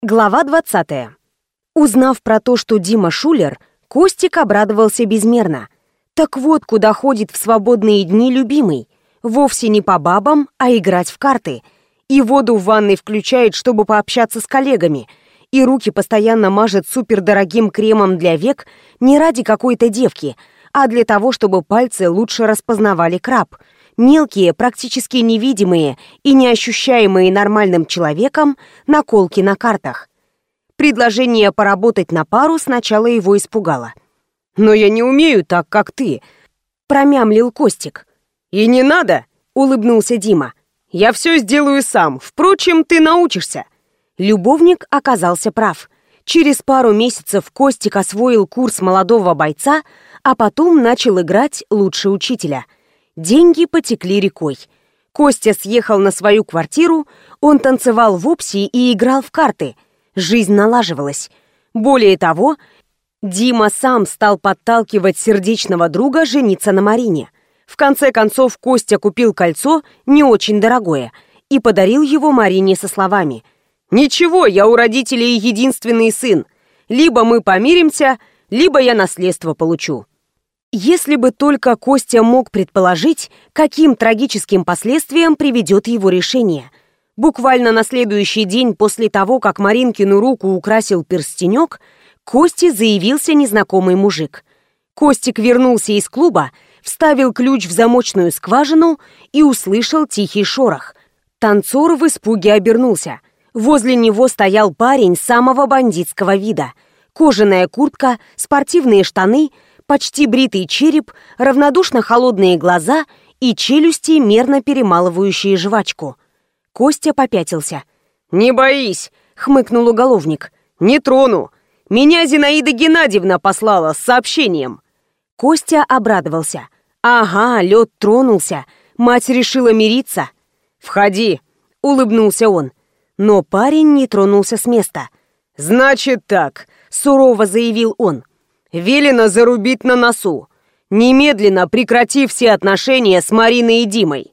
Глава 20. Узнав про то, что Дима шулер, Костик обрадовался безмерно. Так вот, куда ходит в свободные дни любимый. Вовсе не по бабам, а играть в карты. И воду в ванной включает, чтобы пообщаться с коллегами. И руки постоянно мажет супердорогим кремом для век не ради какой-то девки, а для того, чтобы пальцы лучше распознавали краб — мелкие, практически невидимые и неощущаемые нормальным человеком наколки на картах. Предложение поработать на пару сначала его испугало. «Но я не умею так, как ты», — промямлил Костик. «И не надо», — улыбнулся Дима. «Я все сделаю сам. Впрочем, ты научишься». Любовник оказался прав. Через пару месяцев Костик освоил курс молодого бойца, а потом начал играть лучше учителя — Деньги потекли рекой. Костя съехал на свою квартиру, он танцевал в опси и играл в карты. Жизнь налаживалась. Более того, Дима сам стал подталкивать сердечного друга жениться на Марине. В конце концов, Костя купил кольцо, не очень дорогое, и подарил его Марине со словами «Ничего, я у родителей единственный сын. Либо мы помиримся, либо я наследство получу». Если бы только Костя мог предположить, каким трагическим последствиям приведет его решение. Буквально на следующий день после того, как Маринкину руку украсил перстенек, Косте заявился незнакомый мужик. Костик вернулся из клуба, вставил ключ в замочную скважину и услышал тихий шорох. Танцор в испуге обернулся. Возле него стоял парень самого бандитского вида. Кожаная куртка, спортивные штаны — почти бритый череп, равнодушно холодные глаза и челюсти, мерно перемалывающие жвачку. Костя попятился. «Не боись!» — хмыкнул уголовник. «Не трону! Меня Зинаида Геннадьевна послала с сообщением!» Костя обрадовался. «Ага, лед тронулся. Мать решила мириться». «Входи!» — улыбнулся он. Но парень не тронулся с места. «Значит так», — сурово заявил он. Велено зарубить на носу. Немедленно прекрати все отношения с Мариной и Димой.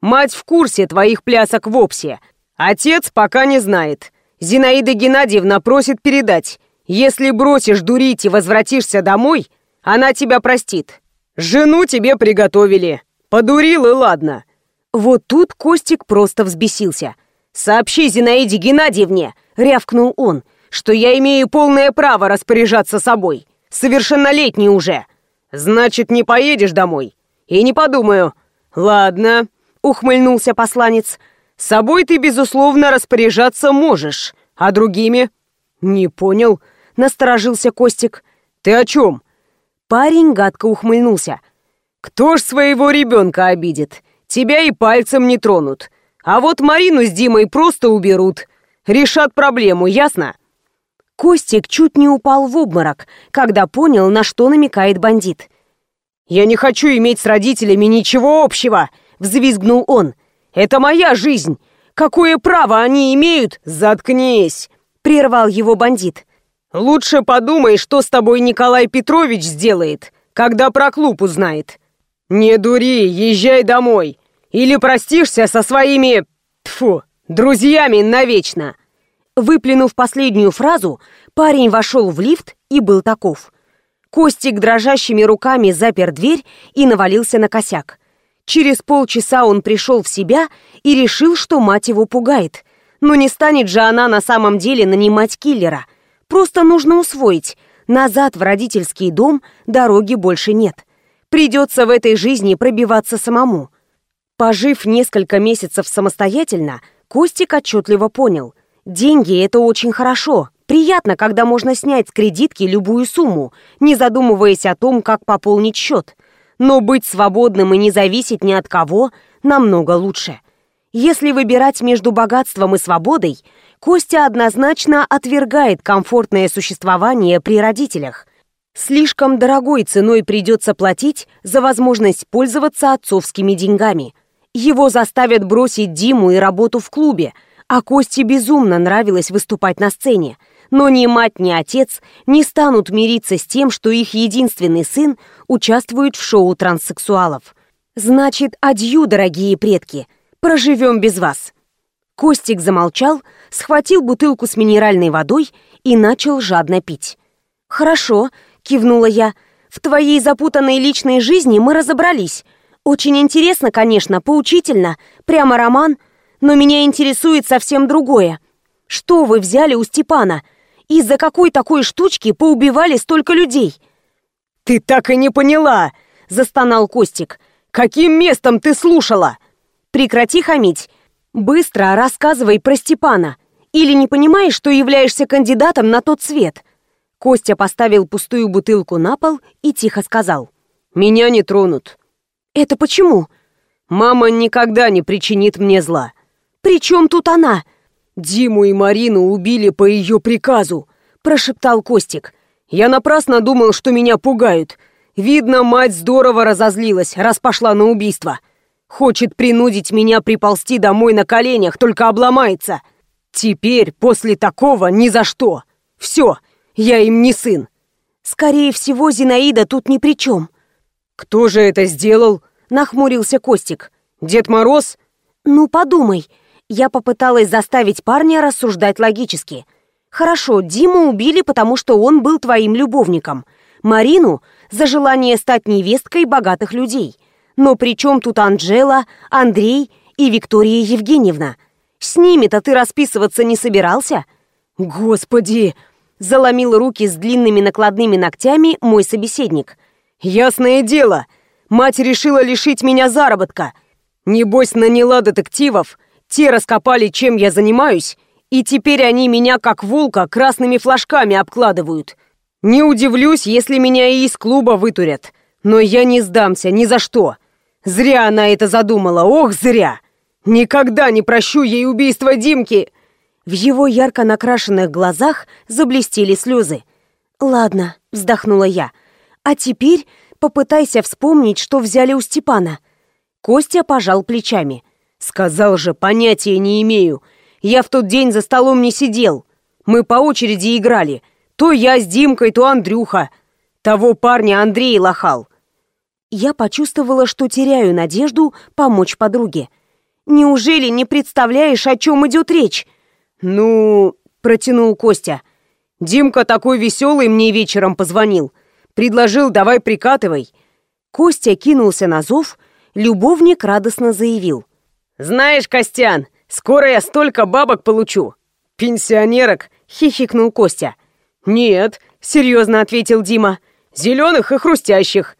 Мать в курсе твоих плясок в Опсе. Отец пока не знает. Зинаида Геннадьевна просит передать. Если бросишь дурить и возвратишься домой, она тебя простит. Жену тебе приготовили. Подурил и ладно. Вот тут Костик просто взбесился. «Сообщи Зинаиде Геннадьевне!» — рявкнул он, «что я имею полное право распоряжаться собой. Совершеннолетний уже. Значит, не поедешь домой. И не подумаю. Ладно, ухмыльнулся посланец. С собой ты, безусловно, распоряжаться можешь. А другими? Не понял, насторожился Костик. Ты о чем? Парень гадко ухмыльнулся. Кто ж своего ребенка обидит? Тебя и пальцем не тронут. А вот Марину с Димой просто уберут. Решат проблему, ясно? Костик чуть не упал в обморок, когда понял, на что намекает бандит. «Я не хочу иметь с родителями ничего общего!» — взвизгнул он. «Это моя жизнь! Какое право они имеют? Заткнись!» — прервал его бандит. «Лучше подумай, что с тобой Николай Петрович сделает, когда про клуб узнает. Не дури, езжай домой. Или простишься со своими... Тфу, друзьями навечно!» Выплюнув последнюю фразу, парень вошел в лифт и был таков. Костик дрожащими руками запер дверь и навалился на косяк. Через полчаса он пришел в себя и решил, что мать его пугает. Но не станет же она на самом деле нанимать киллера. Просто нужно усвоить. Назад в родительский дом дороги больше нет. Придется в этой жизни пробиваться самому. Пожив несколько месяцев самостоятельно, Костик отчетливо понял. Деньги – это очень хорошо. Приятно, когда можно снять с кредитки любую сумму, не задумываясь о том, как пополнить счет. Но быть свободным и не зависеть ни от кого намного лучше. Если выбирать между богатством и свободой, Костя однозначно отвергает комфортное существование при родителях. Слишком дорогой ценой придется платить за возможность пользоваться отцовскими деньгами. Его заставят бросить Диму и работу в клубе – а Косте безумно нравилось выступать на сцене. Но ни мать, ни отец не станут мириться с тем, что их единственный сын участвует в шоу транссексуалов. Значит, адью, дорогие предки, проживем без вас. Костик замолчал, схватил бутылку с минеральной водой и начал жадно пить. «Хорошо», — кивнула я, — «в твоей запутанной личной жизни мы разобрались. Очень интересно, конечно, поучительно, прямо роман, но меня интересует совсем другое. Что вы взяли у Степана? Из-за какой такой штучки поубивали столько людей?» «Ты так и не поняла!» — застонал Костик. «Каким местом ты слушала?» «Прекрати хамить. Быстро рассказывай про Степана. Или не понимаешь, что являешься кандидатом на тот свет?» Костя поставил пустую бутылку на пол и тихо сказал. «Меня не тронут». «Это почему?» «Мама никогда не причинит мне зла». «При чем тут она?» «Диму и Марину убили по ее приказу», – прошептал Костик. «Я напрасно думал, что меня пугают. Видно, мать здорово разозлилась, раз пошла на убийство. Хочет принудить меня приползти домой на коленях, только обломается. Теперь, после такого, ни за что. Все, я им не сын». «Скорее всего, Зинаида тут ни при чем». «Кто же это сделал?» – нахмурился Костик. «Дед Мороз?» «Ну, подумай». Я попыталась заставить парня рассуждать логически. «Хорошо, Диму убили, потому что он был твоим любовником. Марину — за желание стать невесткой богатых людей. Но при чем тут Анжела, Андрей и Виктория Евгеньевна? С ними-то ты расписываться не собирался?» «Господи!» — заломил руки с длинными накладными ногтями мой собеседник. «Ясное дело! Мать решила лишить меня заработка. Небось, наняла детективов, те раскопали, чем я занимаюсь, и теперь они меня, как волка, красными флажками обкладывают. Не удивлюсь, если меня и из клуба вытурят. Но я не сдамся ни за что. Зря она это задумала, ох, зря! Никогда не прощу ей убийство Димки!» В его ярко накрашенных глазах заблестели слезы. «Ладно», — вздохнула я. «А теперь попытайся вспомнить, что взяли у Степана». Костя пожал плечами. Сказал же, понятия не имею. Я в тот день за столом не сидел. Мы по очереди играли. То я с Димкой, то Андрюха. Того парня Андрей лохал. Я почувствовала, что теряю надежду помочь подруге. Неужели не представляешь, о чем идет речь? Ну, протянул Костя. Димка такой веселый мне вечером позвонил. Предложил, давай прикатывай. Костя кинулся на зов, любовник радостно заявил. «Знаешь, Костян, скоро я столько бабок получу!» «Пенсионерок!» — хихикнул Костя. «Нет», — серьезно ответил Дима. «Зеленых и хрустящих.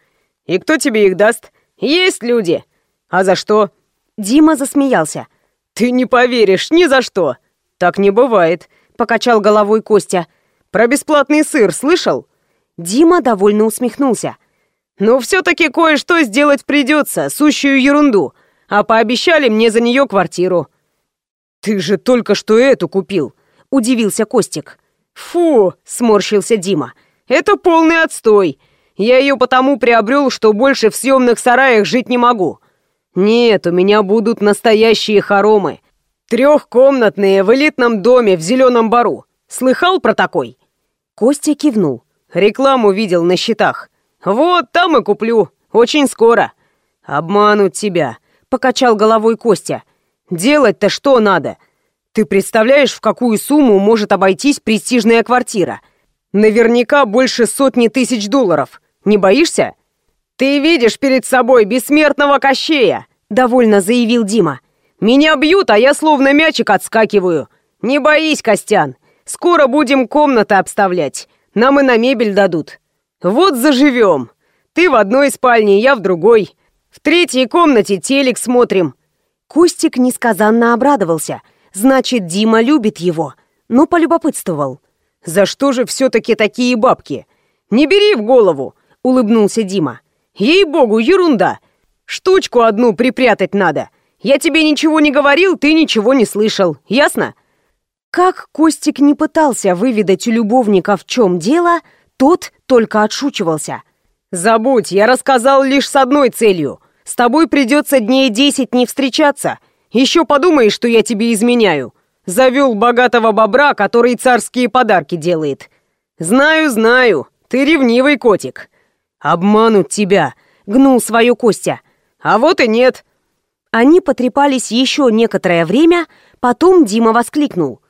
И кто тебе их даст? Есть люди. А за что?» Дима засмеялся. «Ты не поверишь, ни за что!» «Так не бывает», — покачал головой Костя. «Про бесплатный сыр слышал?» Дима довольно усмехнулся. «Ну, все-таки кое-что сделать придется, сущую ерунду а пообещали мне за нее квартиру». «Ты же только что эту купил», — удивился Костик. «Фу!» — сморщился Дима. «Это полный отстой. Я ее потому приобрел, что больше в съемных сараях жить не могу. Нет, у меня будут настоящие хоромы. Трехкомнатные в элитном доме в Зеленом Бару. Слыхал про такой?» Костя кивнул. «Рекламу видел на счетах. Вот там и куплю. Очень скоро. Обманут тебя. — покачал головой Костя. «Делать-то что надо? Ты представляешь, в какую сумму может обойтись престижная квартира? Наверняка больше сотни тысяч долларов. Не боишься?» «Ты видишь перед собой бессмертного Кощея!» — довольно заявил Дима. «Меня бьют, а я словно мячик отскакиваю. Не боись, Костян. Скоро будем комнаты обставлять. Нам и на мебель дадут. Вот заживем. Ты в одной спальне, я в другой. В третьей комнате телек смотрим». Костик несказанно обрадовался. Значит, Дима любит его. Но полюбопытствовал. «За что же все-таки такие бабки? Не бери в голову!» — улыбнулся Дима. «Ей-богу, ерунда! Штучку одну припрятать надо. Я тебе ничего не говорил, ты ничего не слышал. Ясно?» Как Костик не пытался выведать у любовника, в чем дело, тот только отшучивался. «Забудь, я рассказал лишь с одной целью. С тобой придется дней десять не встречаться. Еще подумаешь, что я тебе изменяю. Завел богатого бобра, который царские подарки делает. Знаю, знаю, ты ревнивый котик. Обманут тебя, гнул свою Костя. А вот и нет». Они потрепались еще некоторое время, Потом Дима воскликнул.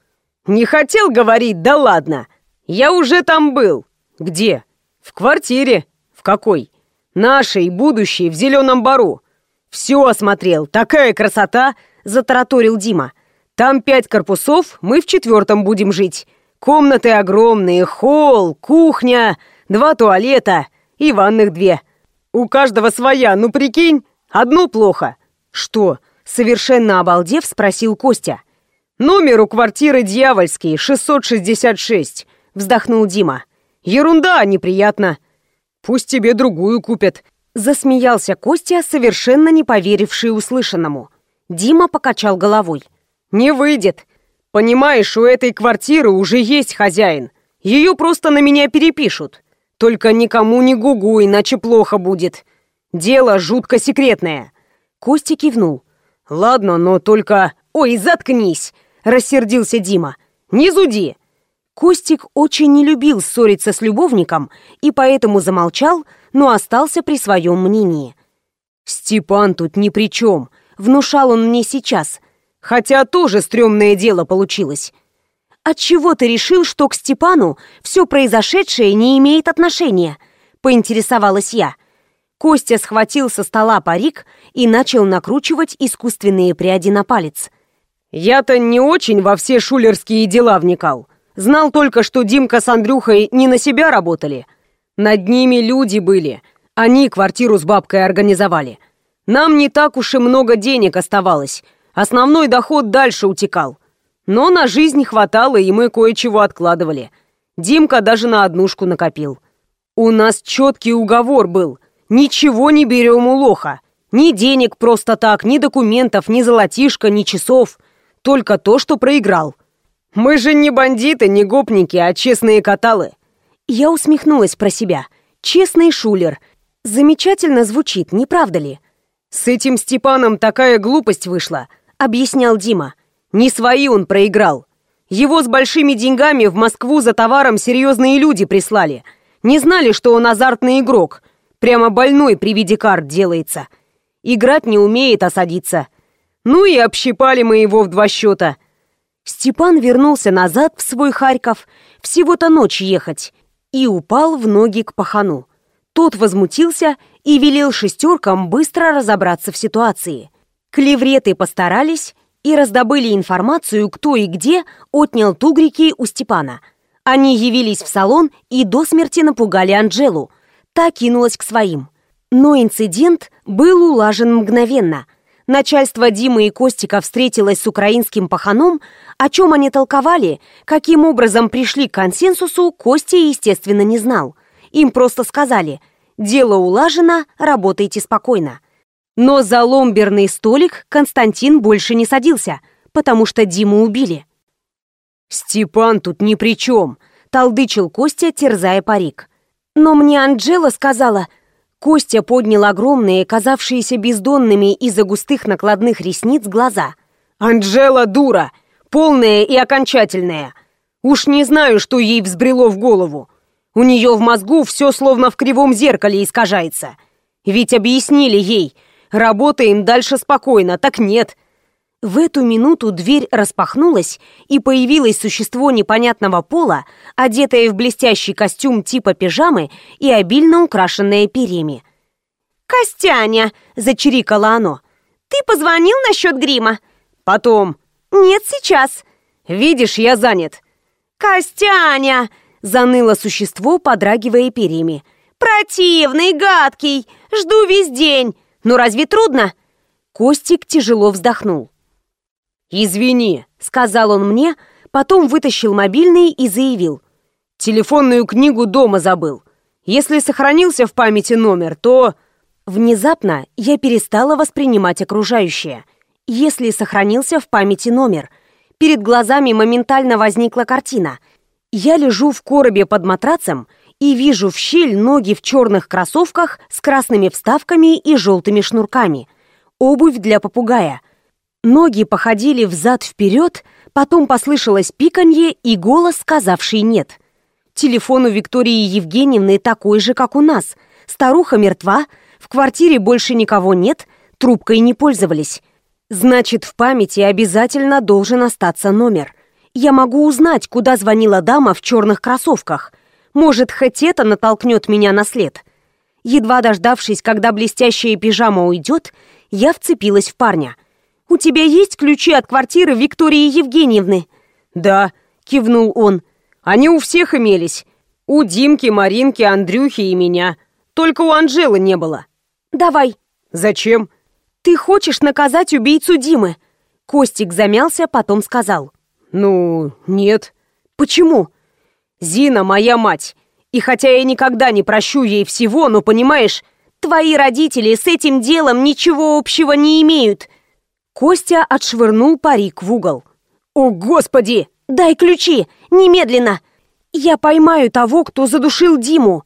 «Не хотел говорить, да ладно! Я уже там был!» «Где?» «В квартире». «В какой?» «Нашей, будущей, в Зеленом Бару». «Все осмотрел, такая красота!» — затараторил Дима. «Там пять корпусов, мы в четвертом будем жить. Комнаты огромные, холл, кухня, два туалета и ванных две. У каждого своя, ну прикинь, одно плохо». «Что?» — совершенно обалдев, спросил Костя. «Номер у квартиры дьявольский, 666», — вздохнул Дима. «Ерунда, неприятно. Пусть тебе другую купят». Засмеялся Костя, совершенно не поверивший услышанному. Дима покачал головой. «Не выйдет. Понимаешь, у этой квартиры уже есть хозяин. Ее просто на меня перепишут. Только никому не гугу, иначе плохо будет. Дело жутко секретное». Костя кивнул. «Ладно, но только...» «Ой, заткнись!» — рассердился Дима. «Не зуди!» Костик очень не любил ссориться с любовником и поэтому замолчал, но остался при своем мнении. «Степан тут ни при чем», — внушал он мне сейчас. «Хотя тоже стрёмное дело получилось». «Отчего ты решил, что к Степану все произошедшее не имеет отношения?» — поинтересовалась я. Костя схватил со стола парик и начал накручивать искусственные пряди на палец. «Я-то не очень во все шулерские дела вникал. Знал только, что Димка с Андрюхой не на себя работали. Над ними люди были. Они квартиру с бабкой организовали. Нам не так уж и много денег оставалось. Основной доход дальше утекал. Но на жизнь хватало, и мы кое-чего откладывали. Димка даже на однушку накопил. У нас четкий уговор был. Ничего не берем у лоха. Ни денег просто так, ни документов, ни золотишка, ни часов. Только то, что проиграл. Мы же не бандиты, не гопники, а честные каталы. Я усмехнулась про себя. Честный шулер. Замечательно звучит, не правда ли? С этим Степаном такая глупость вышла, объяснял Дима. Не свои он проиграл. Его с большими деньгами в Москву за товаром серьезные люди прислали. Не знали, что он азартный игрок. Прямо больной при виде карт делается. Играть не умеет, а садиться. Ну и общипали мы его в два счета. Степан вернулся назад в свой Харьков, всего-то ночь ехать, и упал в ноги к пахану. Тот возмутился и велел шестеркам быстро разобраться в ситуации. Клевреты постарались и раздобыли информацию, кто и где отнял тугрики у Степана. Они явились в салон и до смерти напугали Анжелу. Та кинулась к своим. Но инцидент был улажен мгновенно – Начальство Димы и Костика встретилось с украинским паханом, о чем они толковали, каким образом пришли к консенсусу, Костя, естественно, не знал. Им просто сказали «Дело улажено, работайте спокойно». Но за ломберный столик Константин больше не садился, потому что Диму убили. «Степан тут ни при чем», — толдычил Костя, терзая парик. «Но мне Анджела сказала, Костя поднял огромные, казавшиеся бездонными из-за густых накладных ресниц, глаза. «Анжела дура! Полная и окончательная! Уж не знаю, что ей взбрело в голову. У нее в мозгу все словно в кривом зеркале искажается. Ведь объяснили ей, работаем дальше спокойно, так нет». В эту минуту дверь распахнулась, и появилось существо непонятного пола, одетое в блестящий костюм типа пижамы и обильно украшенное перьями. «Костяня!» – зачирикало оно. «Ты позвонил насчет грима?» «Потом». «Нет, сейчас». «Видишь, я занят». «Костяня!» – заныло существо, подрагивая перьями. «Противный, гадкий! Жду весь день! Ну разве трудно?» Костик тяжело вздохнул. «Извини», — сказал он мне, потом вытащил мобильный и заявил. «Телефонную книгу дома забыл. Если сохранился в памяти номер, то...» Внезапно я перестала воспринимать окружающее. Если сохранился в памяти номер. Перед глазами моментально возникла картина. Я лежу в коробе под матрацем и вижу в щель ноги в черных кроссовках с красными вставками и желтыми шнурками. Обувь для попугая — Ноги походили взад-вперед, потом послышалось пиканье и голос, сказавший «нет». Телефон у Виктории Евгеньевны такой же, как у нас. Старуха мертва, в квартире больше никого нет, трубкой не пользовались. Значит, в памяти обязательно должен остаться номер. Я могу узнать, куда звонила дама в черных кроссовках. Может, хоть это натолкнет меня на след. Едва дождавшись, когда блестящая пижама уйдет, я вцепилась в парня. «У тебя есть ключи от квартиры Виктории Евгеньевны?» «Да», — кивнул он. «Они у всех имелись. У Димки, Маринки, Андрюхи и меня. Только у Анжелы не было». «Давай». «Зачем?» «Ты хочешь наказать убийцу Димы?» Костик замялся, потом сказал. «Ну, нет». «Почему?» «Зина моя мать. И хотя я никогда не прощу ей всего, но, понимаешь, твои родители с этим делом ничего общего не имеют». Костя отшвырнул парик в угол. «О, Господи!» «Дай ключи! Немедленно! Я поймаю того, кто задушил Диму!»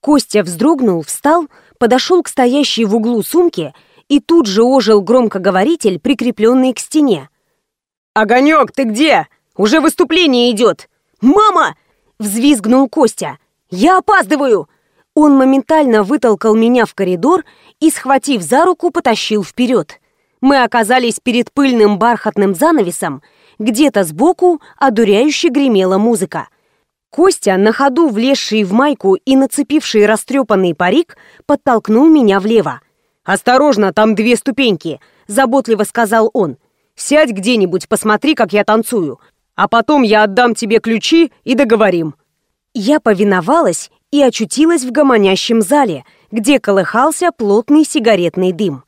Костя вздрогнул, встал, подошел к стоящей в углу сумке и тут же ожил громкоговоритель, прикрепленный к стене. «Огонек, ты где? Уже выступление идет!» «Мама!» — взвизгнул Костя. «Я опаздываю!» Он моментально вытолкал меня в коридор и, схватив за руку, потащил вперед. Мы оказались перед пыльным бархатным занавесом, где-то сбоку одуряюще гремела музыка. Костя, на ходу влезший в майку и нацепивший растрепанный парик, подтолкнул меня влево. «Осторожно, там две ступеньки», — заботливо сказал он. «Сядь где-нибудь, посмотри, как я танцую, а потом я отдам тебе ключи и договорим». Я повиновалась и очутилась в гомонящем зале, где колыхался плотный сигаретный дым.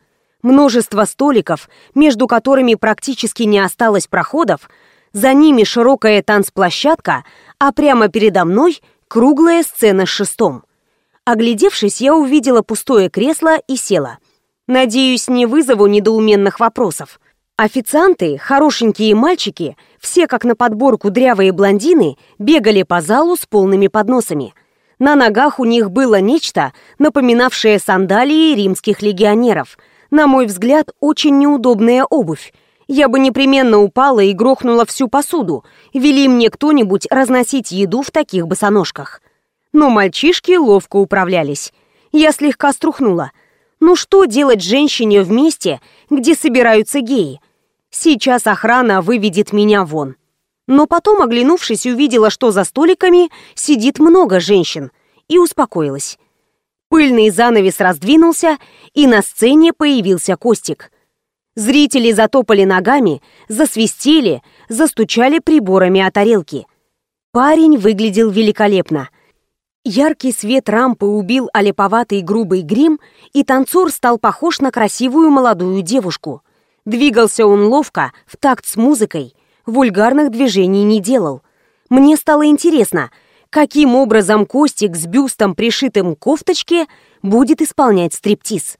Множество столиков, между которыми практически не осталось проходов, за ними широкая танцплощадка, а прямо передо мной круглая сцена с шестом. Оглядевшись, я увидела пустое кресло и села. Надеюсь, не вызову недоуменных вопросов. Официанты, хорошенькие мальчики, все как на подборку дрявые блондины, бегали по залу с полными подносами. На ногах у них было нечто, напоминавшее сандалии римских легионеров. На мой взгляд, очень неудобная обувь. Я бы непременно упала и грохнула всю посуду. Вели мне кто-нибудь разносить еду в таких босоножках. Но мальчишки ловко управлялись. Я слегка струхнула – ну что делать женщине в месте, где собираются геи? Сейчас охрана выведет меня вон. Но потом, оглянувшись, увидела, что за столиками сидит много женщин, и успокоилась. Пыльный занавес раздвинулся, и на сцене появился Костик. Зрители затопали ногами, засвистели, застучали приборами о тарелки. Парень выглядел великолепно. Яркий свет рампы убил олеповатый грубый грим, и танцор стал похож на красивую молодую девушку. Двигался он ловко, в такт с музыкой, вульгарных движений не делал. Мне стало интересно, каким образом Костик с бюстом, пришитым к кофточке, будет исполнять стриптиз.